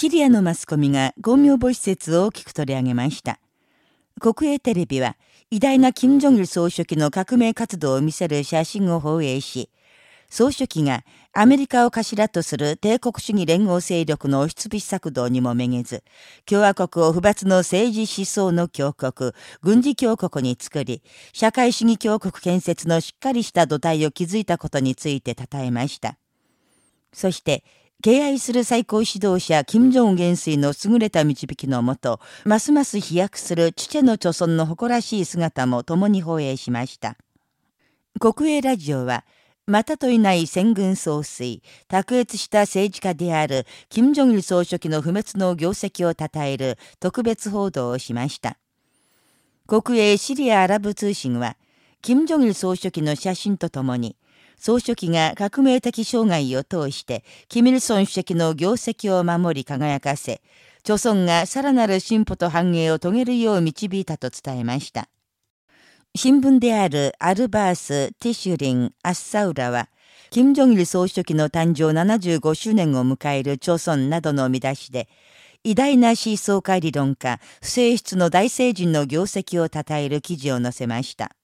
シリアのマスコミが公明母施設を大きく取り上げました。国営テレビは、偉大な金正日総書記の革命活動を見せる写真を放映し、総書記がアメリカを頭とする帝国主義連合勢力の押しつぶし策動にもめげず、共和国を不罰の政治思想の強国、軍事強国に作り、社会主義強国建設のしっかりした土台を築いたことについて称えました。そして、敬愛する最高指導者、金正恩元帥の優れた導きのもと、ますます飛躍するチチェの著村の誇らしい姿も共に放映しました。国営ラジオは、またといない戦軍総帥、卓越した政治家である金正日総書記の不滅の業績を称える特別報道をしました。国営シリアアラブ通信は、金正日総書記の写真とともに、総書記が革命的生涯を通して、キミルソン主席の業績を守り輝かせ、朝村がさらなる進歩と繁栄を遂げるよう導いたと伝えました。新聞であるアルバース、ティシュリン、アッサウラは、金正日総書記の誕生75周年を迎える朝村などの見出しで、偉大な思想家理論家、不正室の大聖人の業績を称える記事を載せました。